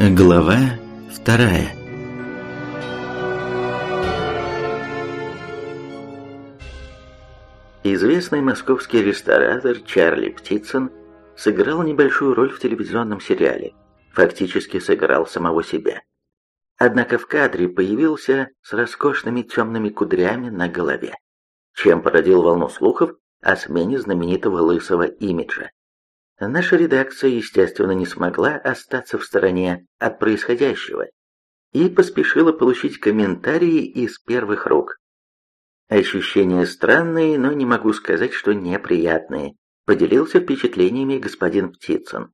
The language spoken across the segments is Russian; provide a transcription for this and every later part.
Глава вторая Известный московский ресторатор Чарли Птицын сыграл небольшую роль в телевизионном сериале, фактически сыграл самого себя. Однако в кадре появился с роскошными темными кудрями на голове, чем породил волну слухов о смене знаменитого лысого имиджа. Наша редакция, естественно, не смогла остаться в стороне от происходящего и поспешила получить комментарии из первых рук. Ощущения странные, но не могу сказать, что неприятные, поделился впечатлениями господин Птицын.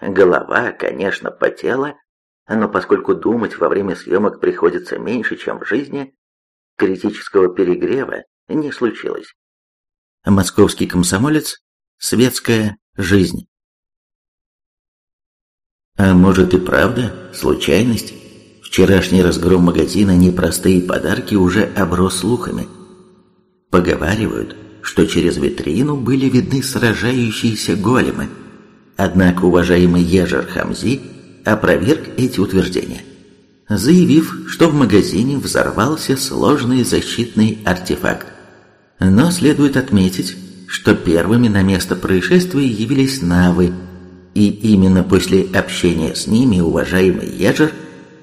Голова, конечно, потела, но поскольку думать во время съемок приходится меньше, чем в жизни, критического перегрева не случилось. Московский комсомолец, светская жизнь. А может и правда, случайность? Вчерашний разгром магазина «Непростые подарки» уже оброс слухами. Поговаривают, что через витрину были видны сражающиеся големы. Однако уважаемый Ежер Хамзи опроверг эти утверждения, заявив, что в магазине взорвался сложный защитный артефакт. Но следует отметить, что первыми на место происшествия явились навы, и именно после общения с ними уважаемый Ежер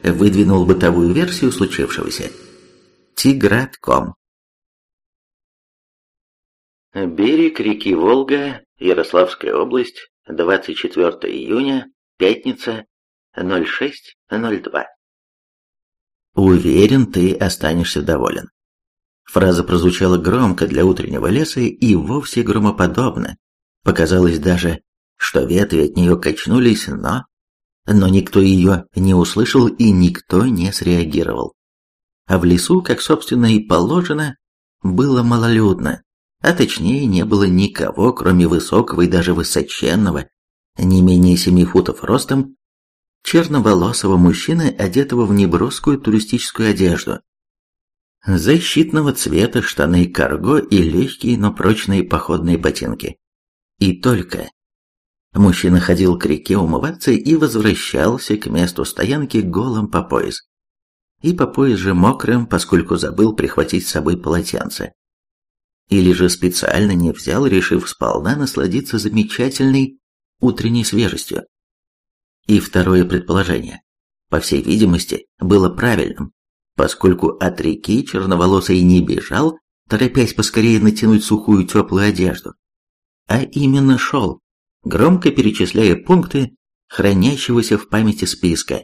выдвинул бытовую версию случившегося. Тигратком. Берег реки Волга, Ярославская область, 24 июня, пятница, 06.02. Уверен, ты останешься доволен. Фраза прозвучала громко для утреннего леса и вовсе громоподобно. Показалось даже, что ветви от нее качнулись, но... Но никто ее не услышал и никто не среагировал. А в лесу, как собственно и положено, было малолюдно, а точнее не было никого, кроме высокого и даже высоченного, не менее семи футов ростом, черноволосого мужчины, одетого в неброскую туристическую одежду, защитного цвета штаны карго и легкие, но прочные походные ботинки. И только. Мужчина ходил к реке умываться и возвращался к месту стоянки голым по пояс. И по пояс же мокрым, поскольку забыл прихватить с собой полотенце. Или же специально не взял, решив сполна насладиться замечательной утренней свежестью. И второе предположение, по всей видимости, было правильным поскольку от реки черноволосый не бежал, торопясь поскорее натянуть сухую теплую одежду, а именно шел, громко перечисляя пункты хранящегося в памяти списка.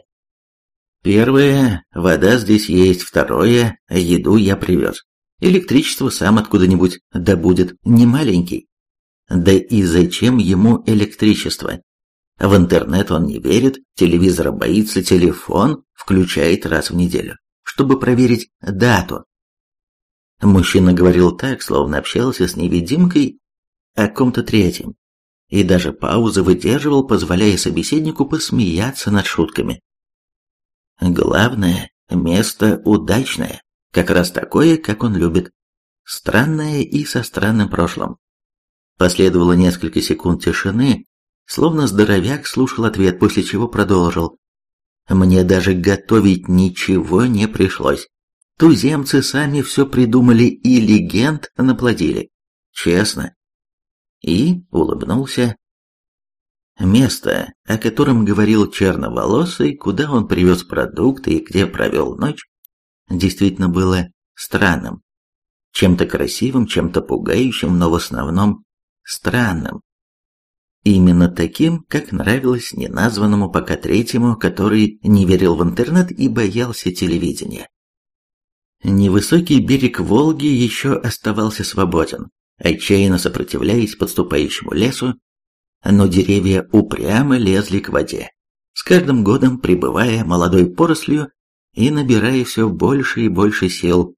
Первое, вода здесь есть, второе, еду я привез. Электричество сам откуда-нибудь добудет, не маленький. Да и зачем ему электричество? В интернет он не верит, телевизора боится, телефон включает раз в неделю чтобы проверить дату. Мужчина говорил так, словно общался с невидимкой о ком-то третьем, и даже паузы выдерживал, позволяя собеседнику посмеяться над шутками. Главное, место удачное, как раз такое, как он любит. Странное и со странным прошлым. Последовало несколько секунд тишины, словно здоровяк слушал ответ, после чего продолжил. Мне даже готовить ничего не пришлось. Туземцы сами все придумали и легенд наплодили. Честно. И улыбнулся. Место, о котором говорил черноволосый, куда он привез продукты и где провел ночь, действительно было странным. Чем-то красивым, чем-то пугающим, но в основном странным. Именно таким, как нравилось неназванному пока третьему, который не верил в интернет и боялся телевидения. Невысокий берег Волги еще оставался свободен, отчаянно сопротивляясь подступающему лесу, но деревья упрямо лезли к воде, с каждым годом прибывая молодой порослью и набирая все больше и больше сил.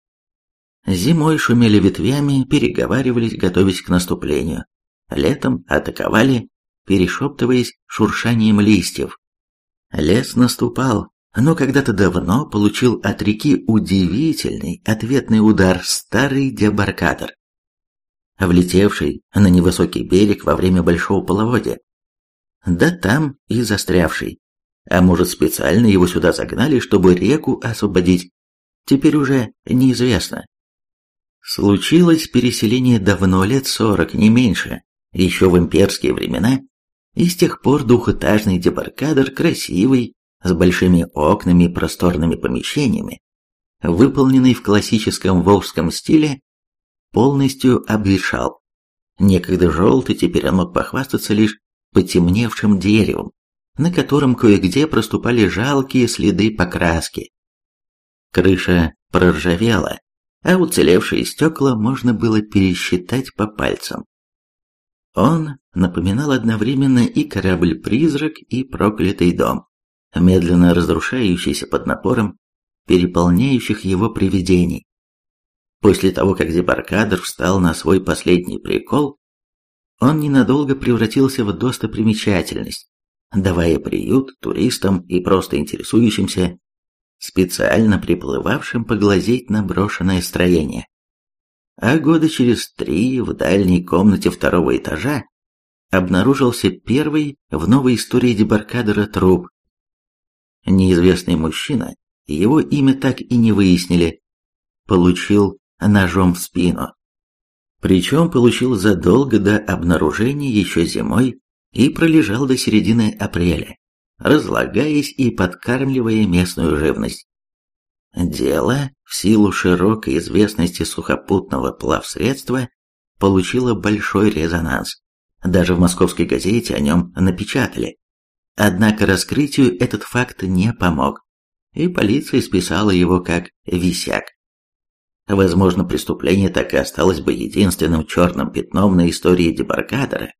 Зимой шумели ветвями, переговаривались, готовясь к наступлению. Летом атаковали, перешептываясь шуршанием листьев. Лес наступал, но когда-то давно получил от реки удивительный ответный удар старый дебаркадер, влетевший на невысокий берег во время большого половодья. Да там и застрявший. А может, специально его сюда загнали, чтобы реку освободить? Теперь уже неизвестно. Случилось переселение давно, лет сорок, не меньше, еще в имперские времена, и с тех пор двухэтажный дебаркадер красивый, с большими окнами и просторными помещениями, выполненный в классическом волжском стиле, полностью обветшал. Некогда желтый, теперь он мог похвастаться лишь потемневшим деревом, на котором кое-где проступали жалкие следы покраски. Крыша проржавела, а уцелевшие стекла можно было пересчитать по пальцам. Он напоминал одновременно и корабль-призрак, и проклятый дом, медленно разрушающийся под напором переполняющих его привидений. После того, как Дебаркадр встал на свой последний прикол, он ненадолго превратился в достопримечательность, давая приют туристам и просто интересующимся, специально приплывавшим поглазеть на брошенное строение. А года через три в дальней комнате второго этажа обнаружился первый в новой истории дебаркадера труп. Неизвестный мужчина, его имя так и не выяснили, получил ножом в спину. Причем получил задолго до обнаружения еще зимой и пролежал до середины апреля, разлагаясь и подкармливая местную живность. Дело, в силу широкой известности сухопутного плавсредства, получило большой резонанс. Даже в московской газете о нем напечатали. Однако раскрытию этот факт не помог, и полиция списала его как «висяк». Возможно, преступление так и осталось бы единственным черным пятном на истории дебаркадера.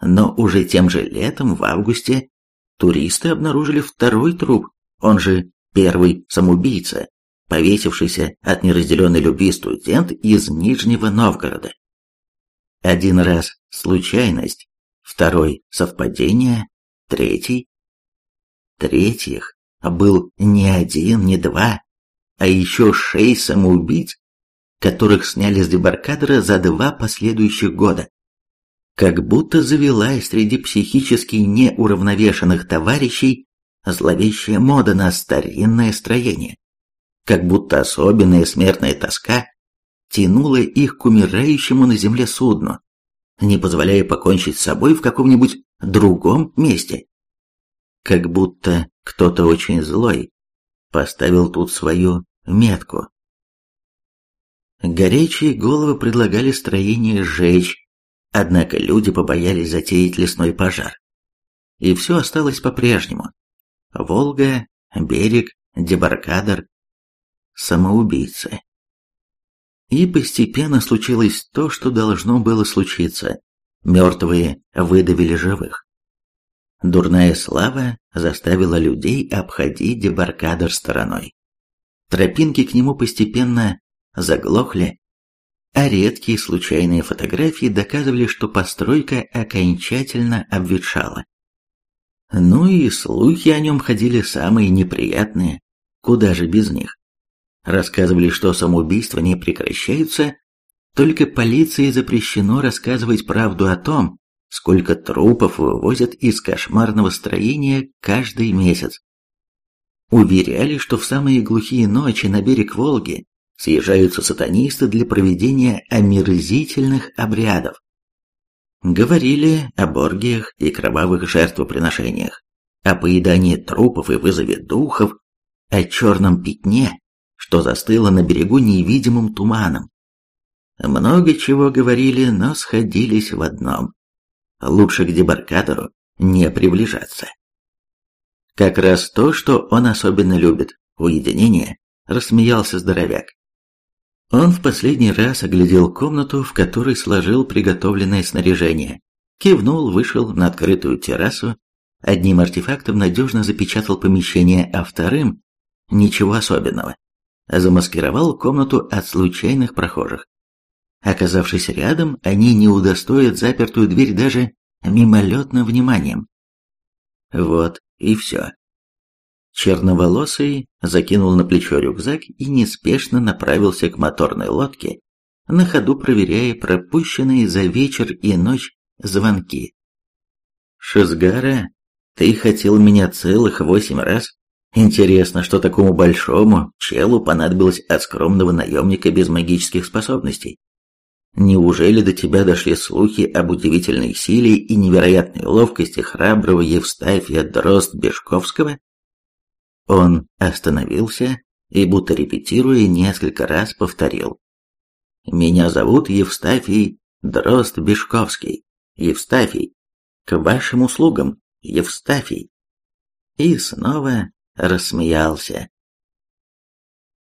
Но уже тем же летом, в августе, туристы обнаружили второй труп, он же первый самоубийца, повесившийся от неразделенной любви студент из Нижнего Новгорода. Один раз случайность, второй совпадение, третий. Третьих был не один, не два, а еще шесть самоубийц, которых сняли с дебаркадера за два последующих года. Как будто завелась среди психически неуравновешенных товарищей зловещая мода на старинное строение. Как будто особенная смертная тоска тянула их к умирающему на земле судну, не позволяя покончить с собой в каком-нибудь другом месте. Как будто кто-то очень злой поставил тут свою метку. Горячие головы предлагали строение сжечь, однако люди побоялись затеять лесной пожар. И все осталось по-прежнему. Волга, берег, дебаркадер, самоубийцы. И постепенно случилось то, что должно было случиться. Мертвые выдавили живых. Дурная слава заставила людей обходить дебаркадер стороной. Тропинки к нему постепенно заглохли, а редкие случайные фотографии доказывали, что постройка окончательно обветшала. Ну и слухи о нем ходили самые неприятные, куда же без них. Рассказывали, что самоубийства не прекращаются, только полиции запрещено рассказывать правду о том, сколько трупов вывозят из кошмарного строения каждый месяц. Уверяли, что в самые глухие ночи на берег Волги съезжаются сатанисты для проведения омерзительных обрядов. Говорили о боргиях и кровавых жертвоприношениях, о поедании трупов и вызове духов, о черном пятне, что застыло на берегу невидимым туманом. Много чего говорили, но сходились в одном. Лучше к дебаркадеру не приближаться. Как раз то, что он особенно любит – уединение, рассмеялся здоровяк. Он в последний раз оглядел комнату, в которой сложил приготовленное снаряжение, кивнул, вышел на открытую террасу, одним артефактом надежно запечатал помещение, а вторым – ничего особенного. Замаскировал комнату от случайных прохожих. Оказавшись рядом, они не удостоят запертую дверь даже мимолетным вниманием. Вот и все. Черноволосый закинул на плечо рюкзак и неспешно направился к моторной лодке, на ходу проверяя пропущенные за вечер и ночь звонки. Шизгара Ты хотел меня целых восемь раз? Интересно, что такому большому челу понадобилось от скромного наемника без магических способностей? Неужели до тебя дошли слухи об удивительной силе и невероятной ловкости храброго Евстафия Дрозд-Бешковского? Он остановился и, будто репетируя, несколько раз повторил. «Меня зовут Евстафий Дрозд-Бешковский. Евстафий. К вашим услугам, Евстафий». И снова рассмеялся.